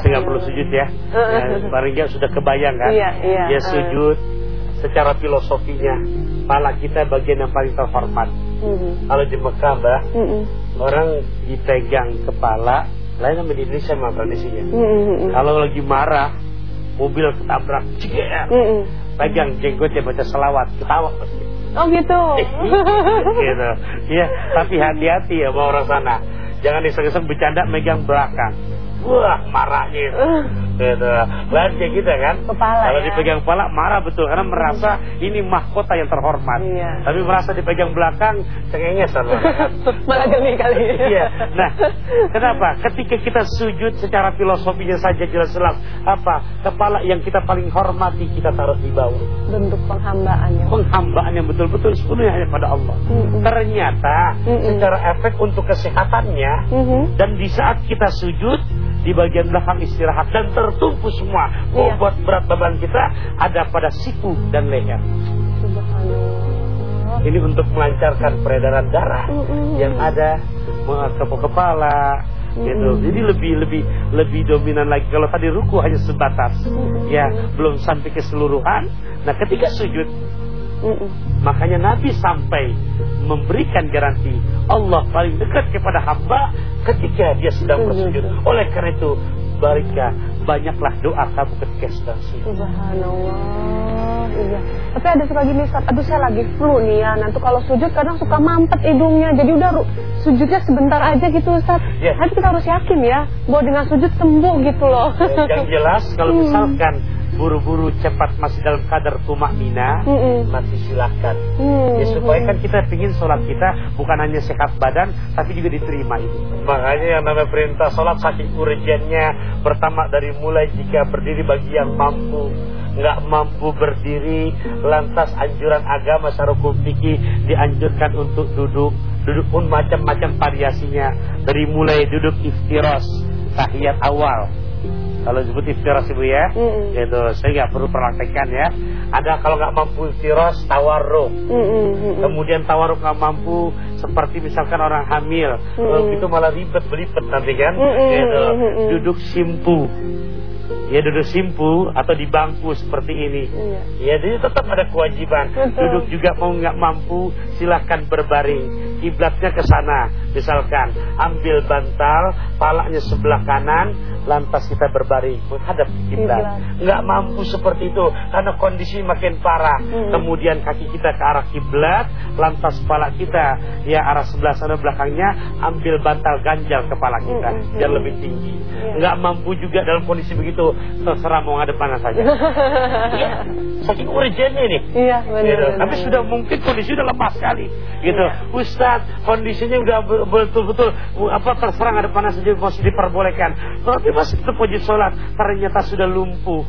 [SPEAKER 2] Saya nggak perlu sujud ya, ya paling sudah kebayang kan?
[SPEAKER 1] Iya, iya.
[SPEAKER 2] ya sujud secara filosofinya pala kita bagian yang paling terhormat. Mm -hmm. kalau di Mekah mbak mm -hmm. orang dipegang kepala lain sama di Indonesia mah tradisinya. Mm -hmm. kalau lagi marah mobil ketabrak mm -hmm pegang jenggotnya baca selawat ketawa. Pasti
[SPEAKER 1] oh gitu?
[SPEAKER 2] Gitu. Ya tapi hati-hati ya bawa orang sana. Jangan diseng-seng bercanda megang belakang wah marahnya itu. Gitu. Lain kayak gitu kan.
[SPEAKER 1] Kepala
[SPEAKER 2] Kalau
[SPEAKER 1] ya.
[SPEAKER 2] dipegang kepala marah betul karena merasa ini mahkota yang terhormat.
[SPEAKER 1] Iya.
[SPEAKER 2] Tapi merasa dipegang belakang cengenges
[SPEAKER 1] Malah geli kali.
[SPEAKER 2] iya. Nah, kenapa? Ketika kita sujud secara filosofinya saja jelas-jelas apa? Kepala yang kita paling hormati kita taruh di bawah.
[SPEAKER 1] Bentuk penghambaan ya.
[SPEAKER 2] Penghambaan yang betul-betul sepenuhnya hanya pada Allah. Mm -hmm. Ternyata mm -hmm. secara efek untuk kesehatannya mm -hmm. dan di saat kita sujud di bagian belakang istirahat dan tertumpu semua iya. bobot berat beban kita ada pada siku dan leher. Ini untuk melancarkan peredaran darah mm yang ada ke kepala mm -hmm. gitu. Jadi lebih lebih lebih dominan lagi. Kalau tadi ruku hanya sebatas mm -hmm. ya belum sampai keseluruhan. Nah, ketika sujud mm -mm. makanya Nabi sampai memberikan garansi Allah paling dekat kepada hamba ketika dia sedang bersujud. Oleh karena itu, barika banyaklah doa kamu ketika sedang sujud.
[SPEAKER 1] Subhanallah. Iya. Tapi ada suka gini, Ustaz, aduh saya lagi flu nih ya. Nanti kalau sujud kadang suka mampet hidungnya. Jadi udah sujudnya sebentar aja gitu, Ustaz. Yeah. Tapi kita harus yakin ya, bahwa dengan sujud sembuh gitu loh.
[SPEAKER 2] Yang jelas kalau hmm. Buru-buru cepat masih dalam kadar tumak mina mm -mm. masih silahkan mm ya, supaya kan kita ingin sholat kita bukan hanya sehat badan tapi juga diterima itu makanya yang namanya perintah sholat saking urgennya pertama dari mulai jika berdiri bagi yang mampu nggak mampu berdiri, lantas anjuran agama secara fikih dianjurkan untuk duduk. Duduk pun macam-macam variasinya. Dari mulai duduk iftiros, tahiyat awal. Kalau disebut iftiros ibu ya,
[SPEAKER 1] Mm -mm.
[SPEAKER 2] gitu. Saya nggak perlu praktekkan ya. Ada kalau nggak mampu iftiros, tawarruk.
[SPEAKER 1] Mm, mm, mm, mm.
[SPEAKER 2] Kemudian tawaruk nggak mampu seperti misalkan orang hamil, kalau
[SPEAKER 1] Mm-mm.
[SPEAKER 2] itu malah ribet belibet nanti kan,
[SPEAKER 1] Mm-mm,
[SPEAKER 2] gitu.
[SPEAKER 1] mm-mm.
[SPEAKER 2] Duduk simpu, ya duduk simpu atau di bangku seperti ini.
[SPEAKER 1] Iya.
[SPEAKER 2] Ya, jadi tetap ada kewajiban. Duduk juga mau nggak mampu, silahkan berbaring. Kiblatnya ke sana, misalkan ambil bantal, palanya sebelah kanan, lantas kita berbaring menghadap ke kiblat.
[SPEAKER 1] Kiblat.
[SPEAKER 2] Nggak mampu seperti itu karena kondisi makin parah.
[SPEAKER 1] Hmm.
[SPEAKER 2] Kemudian kaki kita ke arah kiblat, lantas kepala kita ya arah sebelah sana belakangnya, ambil bantal ganjal kepala kita
[SPEAKER 1] Hmm, hmm,
[SPEAKER 2] biar
[SPEAKER 1] hmm.
[SPEAKER 2] lebih tinggi.
[SPEAKER 1] Iya.
[SPEAKER 2] Nggak mampu juga dalam kondisi begitu, terserah mau ngadep mana saja. Iya, saking urgennya ini.
[SPEAKER 1] Iya, benar.
[SPEAKER 2] Gitu.
[SPEAKER 1] benar.
[SPEAKER 2] Tapi sudah mungkin kondisi udah lemah sekali, gitu.
[SPEAKER 1] Iya.
[SPEAKER 2] Ustaz, kondisinya udah be- betul-betul uh, apa terserang ada panas saja masih diperbolehkan. Tapi masih tetap wajib sholat. Ternyata sudah lumpuh,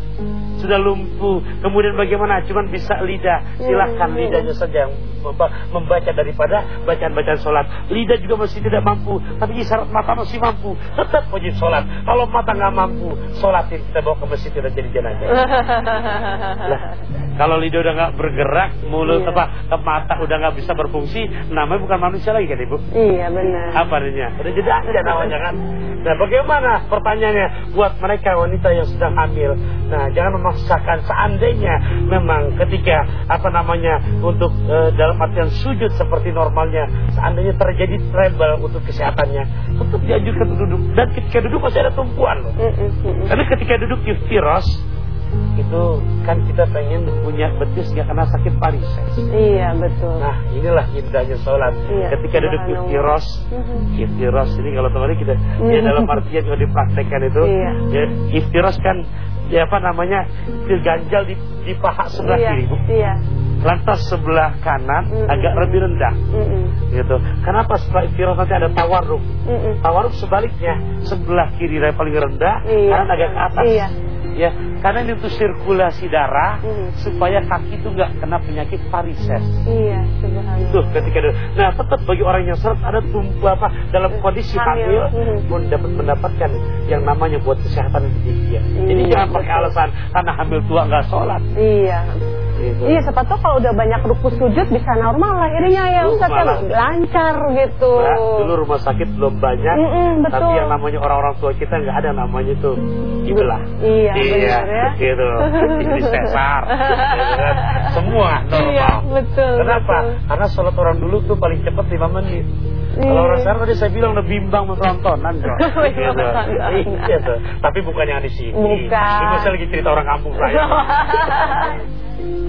[SPEAKER 2] sudah lumpuh. Kemudian bagaimana? Cuman bisa lidah. Silahkan
[SPEAKER 1] Hmm.
[SPEAKER 2] lidahnya saja yang membaca daripada bacaan-bacaan sholat. Lidah juga masih tidak mampu, tapi isyarat mata masih mampu. Tetap wajib sholat. Kalau mata nggak mampu, sholatin kita bawa ke masjid tidak jadi jenazah. Lah, kalau lidah udah nggak bergerak, mulut
[SPEAKER 1] Iya.
[SPEAKER 2] apa, mata udah nggak bisa berfungsi, namanya bukan manusia lagi kan ibu?
[SPEAKER 1] Iya, benar.
[SPEAKER 2] Apa artinya? Udah jeda aja namanya kan. Nah, bagaimana pertanyaannya buat mereka wanita yang sedang hamil? Nah, jangan memaksakan seandainya memang ketika apa namanya untuk eh, dalam artian sujud seperti normalnya, seandainya terjadi trouble untuk kesehatannya, tetap dianjurkan untuk duduk. Dan ketika duduk masih ada tumpuan loh.
[SPEAKER 1] Mm.
[SPEAKER 2] Karena ketika duduk iftiros itu kan kita pengen punya betis nggak kena sakit varises.
[SPEAKER 1] Iya, betul.
[SPEAKER 2] Nah inilah indahnya sholat.
[SPEAKER 1] Iya,
[SPEAKER 2] ketika duduk iftiros,
[SPEAKER 1] Mhm.
[SPEAKER 2] iftiros ini kalau teman kita ya dalam artian kalau dipraktekkan itu,
[SPEAKER 1] Iya.
[SPEAKER 2] ya, iftiros kan ya apa namanya ganjal di, di paha sebelah
[SPEAKER 1] iya,
[SPEAKER 2] kiri, bu.
[SPEAKER 1] Iya.
[SPEAKER 2] lantas sebelah kanan
[SPEAKER 1] Mhm.
[SPEAKER 2] agak lebih rendah.
[SPEAKER 1] Mm, mm.
[SPEAKER 2] Gitu. Kenapa setelah iftiros nanti ada tawarruk?
[SPEAKER 1] Mm, mm.
[SPEAKER 2] Tawaruk sebaliknya sebelah kiri yang paling rendah,
[SPEAKER 1] Iya.
[SPEAKER 2] kanan agak ke atas.
[SPEAKER 1] Iya.
[SPEAKER 2] Ya, karena ini untuk sirkulasi darah
[SPEAKER 1] Mhm.
[SPEAKER 2] supaya kaki itu nggak kena penyakit varises.
[SPEAKER 1] Iya, subhanallah.
[SPEAKER 2] Tuh ketika itu. Nah tetap bagi orang yang seret ada tumpu apa dalam kondisi
[SPEAKER 1] Hamil.
[SPEAKER 2] hamil pun dapat mendapatkan yang namanya buat kesehatan dia. Jadi
[SPEAKER 1] Iya,
[SPEAKER 2] jangan pakai alasan karena hamil tua nggak sholat.
[SPEAKER 1] Iya.
[SPEAKER 2] Gitu.
[SPEAKER 1] Iya, siapa tahu kalau udah banyak ruku sujud bisa normal lahirnya ya Ustaz
[SPEAKER 2] malah.
[SPEAKER 1] lancar gitu.
[SPEAKER 2] Nah, dulu rumah sakit belum banyak,
[SPEAKER 1] Mm-mm, betul.
[SPEAKER 2] tapi yang namanya orang-orang tua kita nggak ada namanya itu dibelah.
[SPEAKER 1] Iya,
[SPEAKER 2] iya,
[SPEAKER 1] benar ya.
[SPEAKER 2] gitu. Jadi sesar, gitu kan. Semua normal.
[SPEAKER 1] Iya, betul.
[SPEAKER 2] Kenapa?
[SPEAKER 1] betul.
[SPEAKER 2] Karena sholat orang dulu tuh paling cepat 5 menit.
[SPEAKER 1] Iya.
[SPEAKER 2] Kalau orang sekarang tadi saya bilang udah bimbang menontonan kok.
[SPEAKER 1] Bimbang tontonan.
[SPEAKER 2] Iya tuh. Tapi bukan yang di sini.
[SPEAKER 1] Bukan.
[SPEAKER 2] Ini saya lagi cerita orang kampung saya.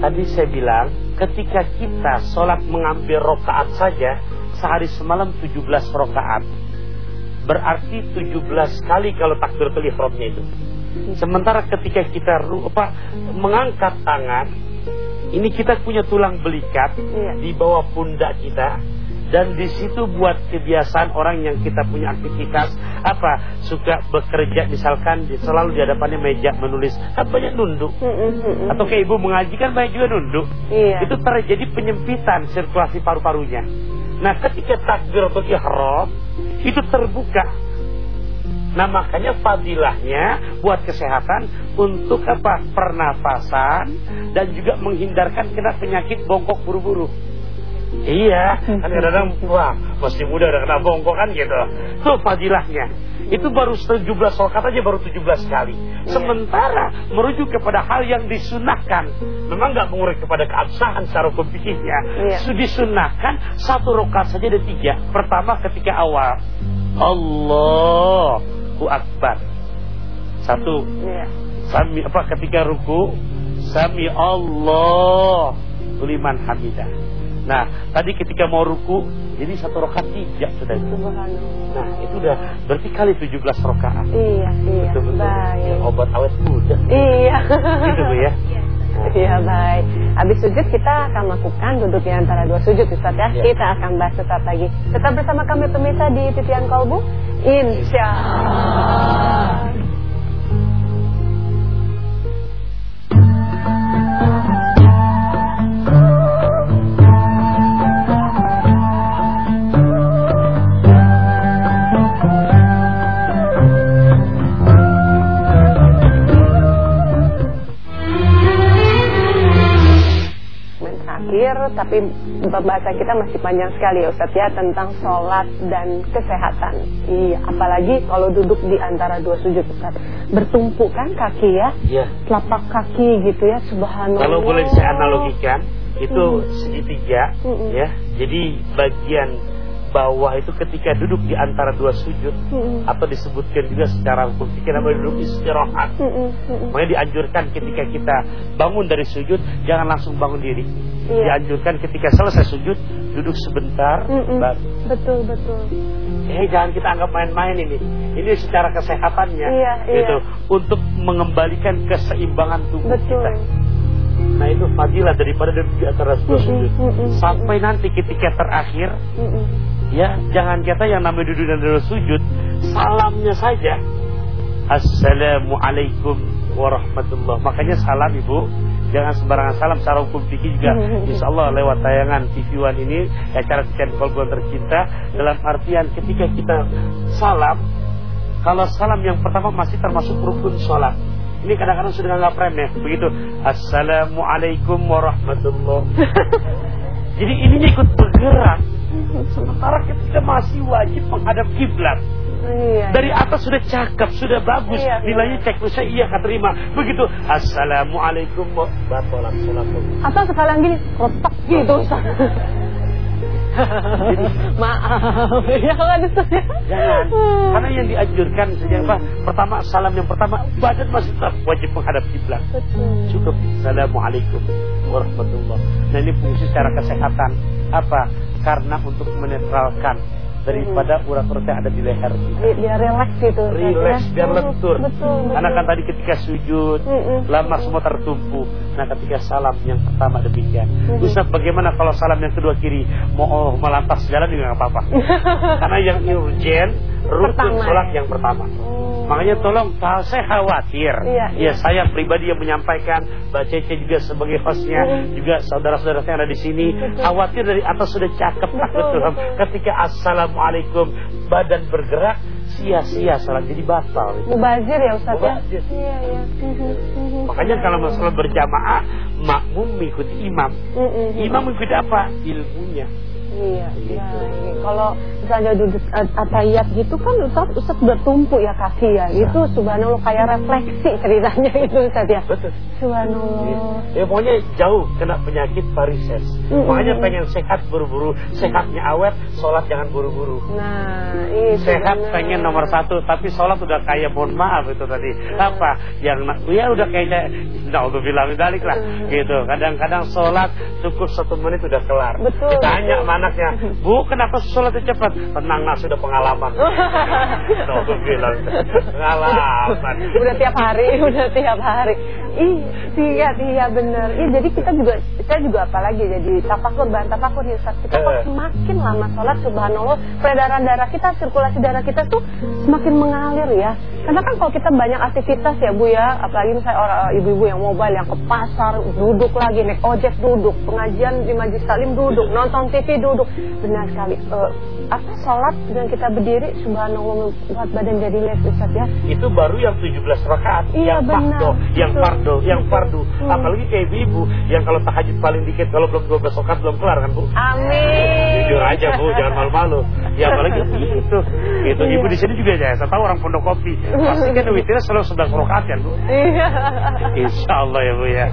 [SPEAKER 2] Tadi saya bilang, ketika kita sholat mengambil rokaat saja, sehari semalam 17 rokaat. Berarti 17 kali kalau takbiratul ihramnya itu. Sementara ketika kita apa, mengangkat tangan, ini kita punya tulang belikat
[SPEAKER 1] Iya.
[SPEAKER 2] di bawah pundak kita. Dan di situ buat kebiasaan orang yang kita punya aktivitas apa suka bekerja misalkan selalu di hadapannya meja menulis kan banyak nunduk atau kayak ibu mengaji kan banyak juga nunduk.
[SPEAKER 1] Iya.
[SPEAKER 2] Itu terjadi penyempitan sirkulasi paru-parunya. Nah, ketika takbiratul ihram itu terbuka. Nah, makanya fadilahnya buat kesehatan untuk apa? Pernafasan dan juga menghindarkan kena penyakit bongkok buru-buru. Iya, kan kadang-kadang wah masih muda udah kena bongkok kan gitu. Itu fadilahnya. Itu baru 17 rokat aja baru 17 kali. Sementara merujuk kepada hal yang disunahkan. Memang nggak mengurik kepada keabsahan secara hukum fikihnya.
[SPEAKER 1] Iya.
[SPEAKER 2] Su- Disunahkan satu rokat saja ada tiga. Pertama ketika awal. Allahu Akbar. Satu.
[SPEAKER 1] Iya.
[SPEAKER 2] Sami apa ketika ruku Sami Allah liman hamidah. Nah, tadi ketika mau ruku jadi satu rokat tiga sudah itu. Nah, itu udah berarti kali 17 rokaat.
[SPEAKER 1] Iya, iya.
[SPEAKER 2] Betul-betul.
[SPEAKER 1] Baik.
[SPEAKER 2] Yang obat awet muda.
[SPEAKER 1] Iya.
[SPEAKER 2] Gitu Bu ya.
[SPEAKER 1] Iya baik. Habis sujud kita akan lakukan duduk di antara dua sujud Ustaz ya.
[SPEAKER 2] Iya.
[SPEAKER 1] Kita akan bahas tetap lagi. Tetap bersama kami pemirsa di Titian Kolbu. Insya Allah. Tapi pembahasan kita masih panjang sekali ya Ustaz ya tentang sholat dan kesehatan. Iya, apalagi kalau duduk di antara dua sujud Ustaz. Bertumpuk kan kaki ya?
[SPEAKER 2] Iya.
[SPEAKER 1] Telapak kaki gitu ya, subhanallah.
[SPEAKER 2] Kalau boleh saya analogikan, itu
[SPEAKER 1] Hmm.
[SPEAKER 2] segitiga
[SPEAKER 1] Mm-mm.
[SPEAKER 2] ya. Jadi bagian bawah itu ketika duduk di antara dua sujud
[SPEAKER 1] Mm-mm.
[SPEAKER 2] atau disebutkan juga secara hukum fikih namanya duduk istirahat.
[SPEAKER 1] Mm-mm, mm-mm.
[SPEAKER 2] Makanya dianjurkan ketika kita bangun dari sujud jangan langsung bangun diri.
[SPEAKER 1] Iya.
[SPEAKER 2] Dianjurkan ketika selesai sujud duduk sebentar
[SPEAKER 1] Mm-mm.
[SPEAKER 2] baru
[SPEAKER 1] Betul betul.
[SPEAKER 2] Eh jangan kita anggap main-main ini. Ini secara kesehatannya
[SPEAKER 1] Iya, iya.
[SPEAKER 2] gitu untuk mengembalikan keseimbangan tubuh
[SPEAKER 1] Betul.
[SPEAKER 2] kita. Nah itu fadilah daripada duduk di antara dua sujud.
[SPEAKER 1] mm-mm.
[SPEAKER 2] Sampai nanti ketika terakhir
[SPEAKER 1] Mm-mm.
[SPEAKER 2] Ya jangan kata yang namanya duduk dan duduk sujud salamnya saja. Assalamualaikum warahmatullah. Makanya salam ibu. Jangan sembarangan salam secara hukum fikih juga. Insya Allah lewat tayangan TV One ini Acara Tikan Kolbuan tercinta Dalam artian ketika kita salam Kalau salam yang pertama masih termasuk rukun sholat Ini kadang-kadang sudah nggak remeh Begitu. Assalamualaikum warahmatullah. Jadi ininya ikut bergerak Sementara kita masih wajib menghadap kiblat
[SPEAKER 1] Iya.
[SPEAKER 2] dari atas sudah cakep, sudah bagus.
[SPEAKER 1] Iya,
[SPEAKER 2] Nilainya cek saya iya keterima. Begitu. Assalamualaikum warahmatullahi wabarakatuh.
[SPEAKER 1] Atau sekarang gini, kotak gitu. Maaf, ya kan Ustaz ya?
[SPEAKER 2] Jangan. Karena yang dianjurkan saja apa? Pertama salam yang pertama badan masih tetap wajib menghadap kiblat. Cukup. Assalamualaikum warahmatullah. Nah ini fungsi secara kesehatan apa? Karena untuk menetralkan daripada urat-urat yang ada di leher kita.
[SPEAKER 1] Bi- Biar relax gitu. Ustaz,
[SPEAKER 2] Relax,
[SPEAKER 1] ya.
[SPEAKER 2] biar
[SPEAKER 1] Mm,
[SPEAKER 2] lentur.
[SPEAKER 1] Betul, betul.
[SPEAKER 2] Karena kan tadi ketika sujud,
[SPEAKER 1] Mm-mm.
[SPEAKER 2] lama semua tertumpu. Nah ketika salam yang pertama demikian.
[SPEAKER 1] Mm-mm.
[SPEAKER 2] Ustaz bagaimana kalau salam yang kedua kiri? Mau oh, melantas jalan juga nggak apa-apa. Karena yang urgen, rukun sholat
[SPEAKER 1] ya?
[SPEAKER 2] yang pertama. Makanya tolong, saya khawatir,
[SPEAKER 1] Iya, iya.
[SPEAKER 2] ya saya pribadi yang menyampaikan, Mbak Cece juga sebagai hostnya,
[SPEAKER 1] Mm.
[SPEAKER 2] juga saudara-saudara yang ada di sini,
[SPEAKER 1] Betul.
[SPEAKER 2] khawatir dari atas sudah cakep,
[SPEAKER 1] Betul, betul.
[SPEAKER 2] Ketika assalamualaikum, badan bergerak, sia-sia salat jadi batal.
[SPEAKER 1] Mubazir ya Ustaz ya? Iya, iya. Mhm, mhm.
[SPEAKER 2] Makanya kalau masalah berjamaah, makmum mengikuti imam.
[SPEAKER 1] Mm, mm, mm.
[SPEAKER 2] Imam mengikuti apa? Ilmunya.
[SPEAKER 1] Iya,
[SPEAKER 2] Gitu.
[SPEAKER 1] nah, kalau misalnya duduk at- atayat gitu kan Ustaz, Ustaz bertumpuk ya kaki ya. Itu subhanallah kayak refleksi ceritanya itu Ustaz ya.
[SPEAKER 2] Betul.
[SPEAKER 1] Subhanallah.
[SPEAKER 2] Ya pokoknya jauh kena penyakit varises.
[SPEAKER 1] Mm-mm.
[SPEAKER 2] Makanya pengen sehat buru-buru, sehatnya awet, sholat jangan buru-buru.
[SPEAKER 1] Nah, itu
[SPEAKER 2] Sehat
[SPEAKER 1] benar.
[SPEAKER 2] pengen nomor satu, tapi sholat udah kayak mohon maaf itu tadi. Apa? Yang ya udah kayaknya, naudzubillah min dzalik lah.
[SPEAKER 1] Mm.
[SPEAKER 2] Gitu. Kadang-kadang sholat cukup satu menit udah kelar.
[SPEAKER 1] Betul,
[SPEAKER 2] Ditanya
[SPEAKER 1] betul.
[SPEAKER 2] Anaknya, bu kenapa sholatnya cepat? Tenang nak sudah pengalaman. naudzubillah. Pengalaman.
[SPEAKER 1] udah tiap hari, udah tiap hari. Ih, iya, iya benar. Ih, jadi kita juga, saya juga apalagi jadi tafakur, bahan tafakur nih Ustaz. Kita kok
[SPEAKER 2] Eh.
[SPEAKER 1] semakin lama sholat, subhanallah, peredaran darah kita, sirkulasi darah kita tuh semakin mengalir ya. Karena kan kalau kita banyak aktivitas ya Bu ya, apalagi misalnya orang ibu-ibu yang mobile, yang ke pasar, duduk lagi, naik ojek duduk, pengajian di majlis taklim duduk, nonton TV duduk. Benar sekali. Eh, apa sholat dengan kita berdiri, subhanallah membuat badan jadi les Ustaz ya.
[SPEAKER 2] itu baru yang 17 rakaat
[SPEAKER 1] Iya,
[SPEAKER 2] yang
[SPEAKER 1] benar.
[SPEAKER 2] yang fardu yang fardu apalagi kayak ibu-ibu yang kalau tahajud paling dikit kalau belum 12 rakaat belum kelar kan Bu
[SPEAKER 1] Amin.
[SPEAKER 2] jujur aja Bu jangan malu-malu ya apalagi gitu ibu
[SPEAKER 1] Iya.
[SPEAKER 2] di sini juga ya saya tahu orang pondok kopi pasti kan witirnya selalu 11 rakaat kan Bu
[SPEAKER 1] Iya.
[SPEAKER 2] Insya Allah ya Bu ya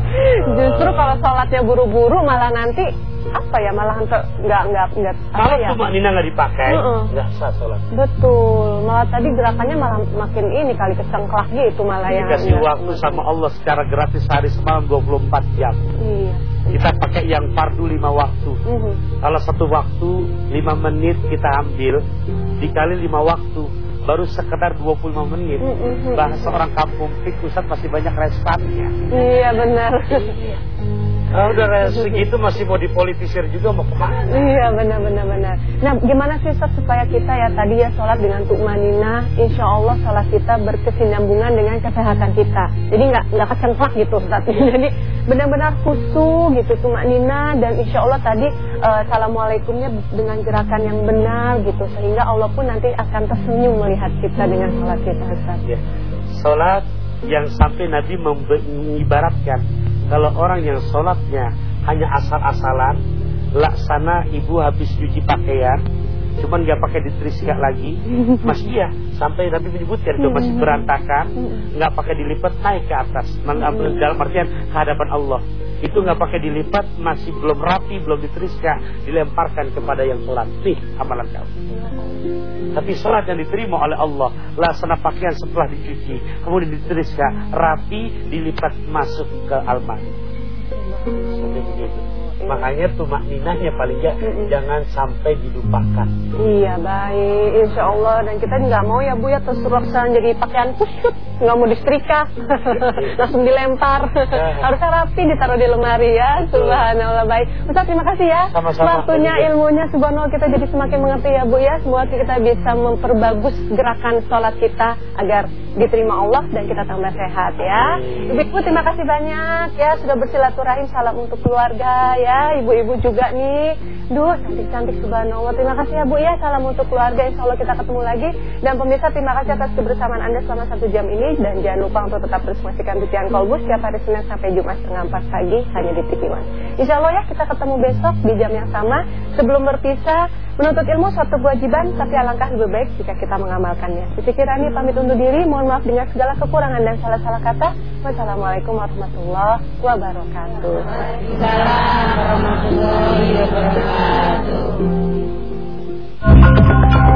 [SPEAKER 1] Justru kalau sholatnya buru-buru malah nanti apa ya malah nggak nggak nggak nggak
[SPEAKER 2] kalau
[SPEAKER 1] ya?
[SPEAKER 2] cuma Nina nggak dipakai nggak sah sholat
[SPEAKER 1] Betul. Malah tadi gerakannya malah makin ini kali kecengklak gitu malah yang
[SPEAKER 2] dikasih
[SPEAKER 1] nggak-
[SPEAKER 2] waktu sama Allah secara gratis hari semalam 24 jam
[SPEAKER 1] Iya.
[SPEAKER 2] Kita pakai yang fardu 5 waktu
[SPEAKER 1] Mhm.
[SPEAKER 2] Kalau satu waktu 5 menit kita ambil dikali 5 waktu baru sekedar 25 menit.
[SPEAKER 1] Mm-mm.
[SPEAKER 2] Bahasa orang kampung Ustaz masih banyak restannya.
[SPEAKER 1] Iya benar.
[SPEAKER 2] Ah, udah segitu masih mau dipolitisir juga mau ke mana?
[SPEAKER 1] Iya benar benar benar. Nah gimana sih Ustaz supaya kita ya tadi ya sholat dengan tukmanina, insya Allah sholat kita berkesinambungan dengan kesehatan kita. Jadi nggak nggak kecengklak gitu Ustaz. Jadi benar-benar khusyuk gitu tukmanina dan insya Allah tadi eh, assalamualaikumnya dengan gerakan yang benar gitu sehingga Allah pun nanti akan tersenyum melihat kita dengan sholat kita Ustaz.
[SPEAKER 2] Ya. Salat yang sampai Nabi mengibaratkan kalau orang yang sholatnya hanya asal-asalan laksana ibu habis cuci pakaian cuman nggak pakai diteriska lagi. Masih iya. Sampai Nabi menyebutkan itu masih berantakan. Nggak pakai dilipat naik ke atas. Dalam artian kehadapan Allah. Itu nggak pakai dilipat masih belum rapi belum diteriska dilemparkan kepada yang sholat nih amalan kamu tapi sholat yang diterima oleh Allah laksana pakaian setelah dicuci kemudian diteriska rapi dilipat masuk ke almari. Seperti begitu Makanya tumak ninahnya paling ya jangan sampai dilupakan.
[SPEAKER 1] Iya baik, insya Allah. Dan kita nggak mau ya bu ya terus-terusan jadi pakaian kusut, nggak mau disetrika, langsung dilempar. Ya. Harusnya rapi ditaruh di lemari ya. Subhanallah baik. Ustaz terima kasih ya.
[SPEAKER 2] Sama-sama.
[SPEAKER 1] Waktunya ilmunya subhanallah kita jadi semakin mengerti ya bu ya. Semoga kita bisa memperbagus gerakan sholat kita agar diterima Allah dan kita tambah sehat ya. Ibu terima kasih banyak ya sudah bersilaturahim salam untuk keluarga ya, ibu-ibu juga nih. Duh, cantik-cantik subhanallah. Terima kasih ya Bu ya. Salam untuk keluarga. Insya Allah kita ketemu lagi. Dan pemirsa terima kasih atas kebersamaan Anda selama satu jam ini. Dan jangan lupa untuk tetap terus menyaksikan Titian Kolbus setiap hari Senin sampai Jumat setengah empat pagi hanya di TV One. Insya Allah ya kita ketemu besok di jam yang sama. Sebelum berpisah, menuntut ilmu suatu kewajiban, tapi alangkah lebih baik jika kita mengamalkannya. Siti Kirani pamit undur diri. Mohon maaf dengan segala kekurangan dan salah-salah kata. Wassalamualaikum warahmatullahi wabarakatuh.
[SPEAKER 3] Waalaikumsalam warahmatullahi wabarakatuh.